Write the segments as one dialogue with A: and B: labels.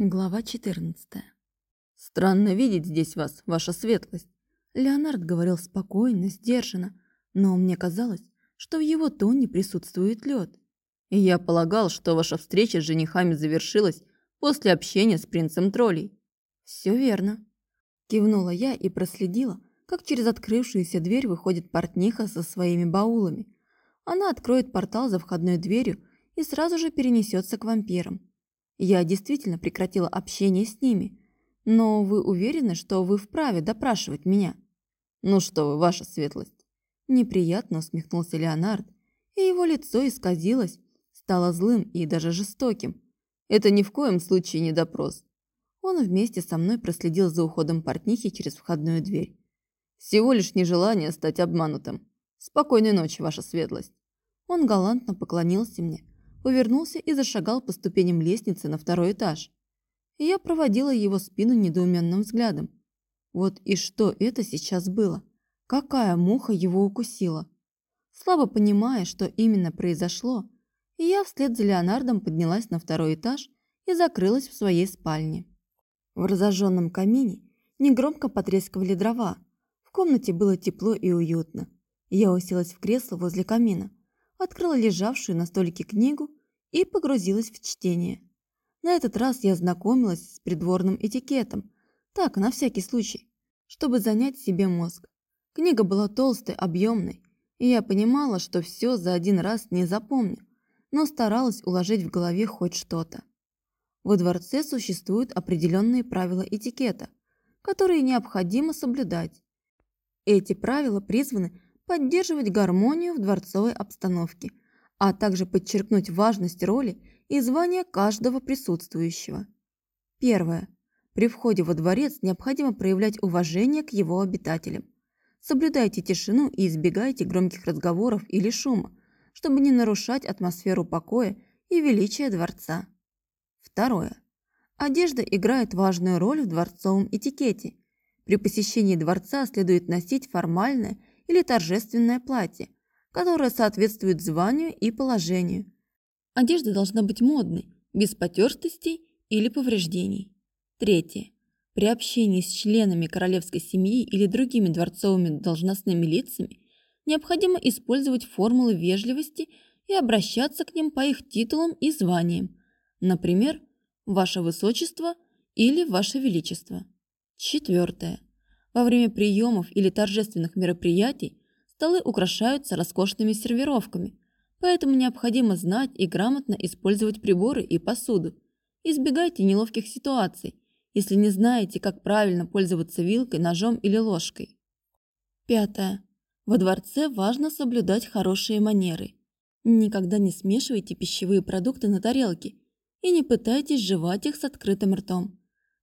A: Глава 14.
B: «Странно видеть здесь вас, ваша светлость».
A: Леонард говорил спокойно, сдержанно, но мне казалось, что в его тоне присутствует лед.
B: И я полагал, что ваша встреча с женихами завершилась после общения с принцем троллей.
A: Все верно. Кивнула я и проследила, как через открывшуюся дверь выходит портниха со своими баулами. Она откроет портал за входной дверью и сразу же перенесется к вампирам. Я действительно прекратила общение с ними. Но вы уверены, что вы вправе допрашивать меня?
B: Ну что вы, ваша светлость.
A: Неприятно усмехнулся Леонард, и его лицо исказилось, стало злым и даже жестоким.
B: Это ни в коем случае не допрос.
A: Он вместе со мной проследил за уходом портнихи через входную дверь.
B: Всего лишь нежелание стать обманутым. Спокойной ночи, ваша светлость.
A: Он галантно поклонился мне, повернулся и зашагал по ступеням лестницы на второй этаж. я проводила его спину недоуменным взглядом. Вот и что это сейчас было? Какая муха его укусила? Слабо понимая, что именно произошло, я вслед за Леонардом поднялась на второй этаж и закрылась в своей спальне. В разожженном камине негромко потрескивали дрова. В комнате было тепло и уютно. Я уселась в кресло возле камина, открыла лежавшую на столике книгу и погрузилась в чтение. На этот раз я знакомилась с придворным этикетом, так, на всякий случай, чтобы занять себе мозг. Книга была толстой, объемной, и я понимала, что все за один раз не запомню, но старалась уложить в голове хоть что-то. Во дворце существуют определенные правила этикета, которые необходимо соблюдать. Эти правила призваны поддерживать гармонию в дворцовой обстановке – а также подчеркнуть важность роли и звания каждого присутствующего. Первое. При входе во дворец необходимо проявлять уважение к его обитателям. Соблюдайте тишину и избегайте громких разговоров или шума, чтобы не нарушать атмосферу покоя и величия дворца. Второе. Одежда играет важную роль в дворцовом этикете. При посещении дворца следует носить формальное или торжественное платье, которая соответствует званию и положению. Одежда должна быть модной, без потертостей или повреждений. Третье. При общении с членами королевской семьи или другими дворцовыми должностными лицами необходимо использовать формулы вежливости и обращаться к ним по их титулам и званиям, например, «Ваше Высочество» или «Ваше Величество». Четвертое. Во время приемов или торжественных мероприятий Столы украшаются роскошными сервировками, поэтому необходимо знать и грамотно использовать приборы и посуду. Избегайте неловких ситуаций, если не знаете, как правильно пользоваться вилкой, ножом или ложкой. Пятое. Во дворце важно соблюдать хорошие манеры. Никогда не смешивайте пищевые продукты на тарелке и не пытайтесь жевать их с открытым ртом.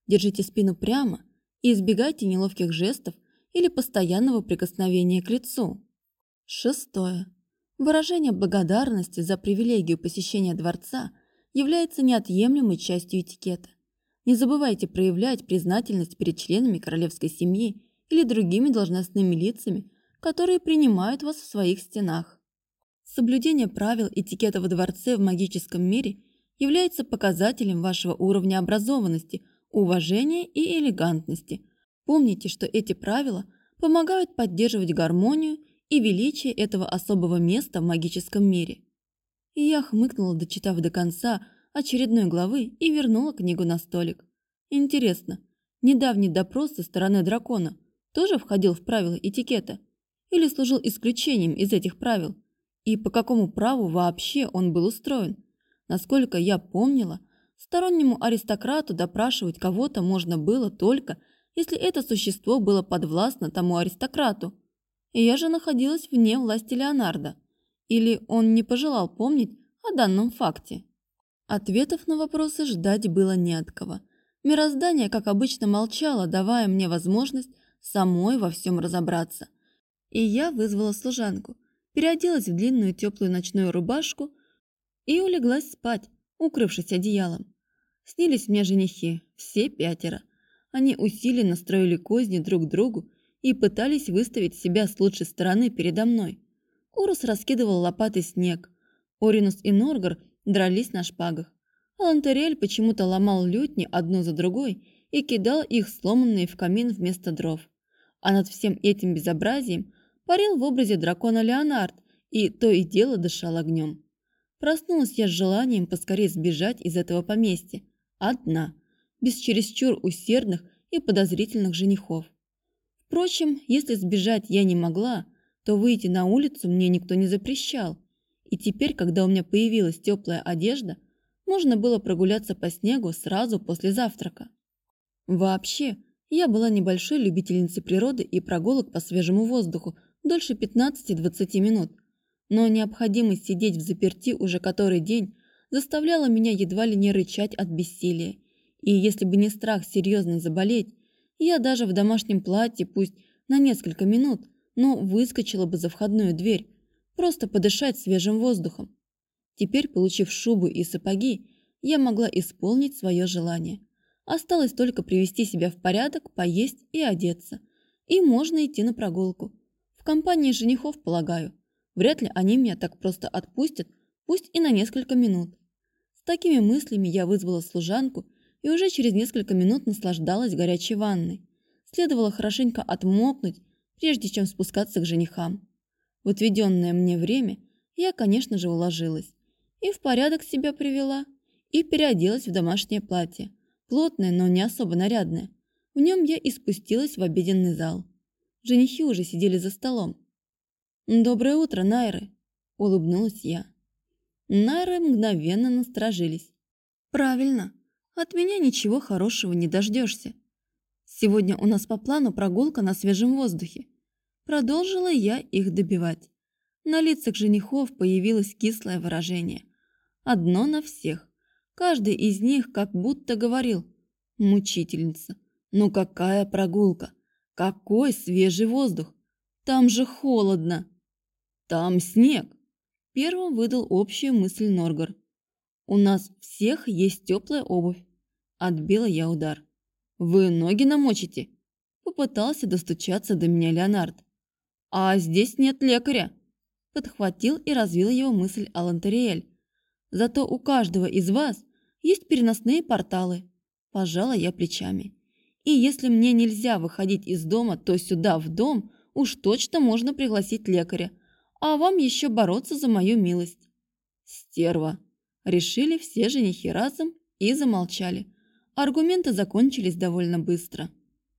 A: Держите спину прямо и избегайте неловких жестов или постоянного прикосновения к лицу. Шестое. Выражение благодарности за привилегию посещения дворца является неотъемлемой частью этикета. Не забывайте проявлять признательность перед членами королевской семьи или другими должностными лицами, которые принимают вас в своих стенах. Соблюдение правил этикета во дворце в магическом мире является показателем вашего уровня образованности, уважения и элегантности. Помните, что эти правила помогают поддерживать гармонию и величие этого особого места в магическом мире. И я хмыкнула, дочитав до конца очередной главы и вернула книгу на столик. Интересно, недавний допрос со стороны дракона тоже входил в правила этикета или служил исключением из этих правил? И по какому праву вообще он был устроен? Насколько я помнила, стороннему аристократу допрашивать кого-то можно было только, если это существо было подвластно тому аристократу – и я же находилась вне власти Леонардо. Или он не пожелал помнить о данном факте? Ответов на вопросы ждать было не от кого. Мироздание, как обычно, молчало, давая мне возможность самой во всем разобраться. И я вызвала служанку, переоделась в длинную теплую ночную рубашку и улеглась спать, укрывшись одеялом. Снились мне женихи, все пятеро. Они усиленно строили козни друг другу и пытались выставить себя с лучшей стороны передо мной. Урус раскидывал лопатой снег. Оринус и Норгар дрались на шпагах. Алантерель почему-то ломал лютни одну за другой и кидал их сломанные в камин вместо дров. А над всем этим безобразием парил в образе дракона Леонард и то и дело дышал огнем. Проснулась я с желанием поскорее сбежать из этого поместья. Одна, без чересчур усердных и подозрительных женихов. Впрочем, если сбежать я не могла, то выйти на улицу мне никто не запрещал. И теперь, когда у меня появилась теплая одежда, можно было прогуляться по снегу сразу после завтрака. Вообще, я была небольшой любительницей природы и прогулок по свежему воздуху дольше 15-20 минут. Но необходимость сидеть в заперти уже который день заставляла меня едва ли не рычать от бессилия. И если бы не страх серьезно заболеть, я даже в домашнем платье, пусть на несколько минут, но выскочила бы за входную дверь, просто подышать свежим воздухом. Теперь, получив шубу и сапоги, я могла исполнить свое желание. Осталось только привести себя в порядок, поесть и одеться. И можно идти на прогулку. В компании женихов, полагаю. Вряд ли они меня так просто отпустят, пусть и на несколько минут. С такими мыслями я вызвала служанку и уже через несколько минут наслаждалась горячей ванной. Следовало хорошенько отмокнуть, прежде чем спускаться к женихам. В отведенное мне время я, конечно же, уложилась и в порядок себя привела, и переоделась в домашнее платье, плотное, но не особо нарядное. В нем я и спустилась в обеденный зал. Женихи уже сидели за столом. «Доброе утро, Найры!» – улыбнулась я. Найры мгновенно насторожились. «Правильно, от меня ничего хорошего не дождешься. Сегодня у нас по плану прогулка на свежем воздухе. Продолжила я их добивать. На лицах женихов появилось кислое выражение. Одно на всех. Каждый из них как будто говорил «Мучительница, ну какая прогулка? Какой свежий воздух? Там же холодно!» «Там снег!» Первым выдал общую мысль Норгар. «У нас всех есть теплая обувь». Отбила я удар. «Вы ноги намочите?» Попытался достучаться до меня Леонард. «А здесь нет лекаря!» Подхватил и развил его мысль Алан Тариэль. «Зато у каждого из вас есть переносные порталы». Пожала я плечами. «И если мне нельзя выходить из дома, то сюда, в дом, уж точно можно пригласить лекаря, а вам еще бороться за мою милость». «Стерва!» Решили все женихи разом и замолчали. Аргументы закончились довольно быстро.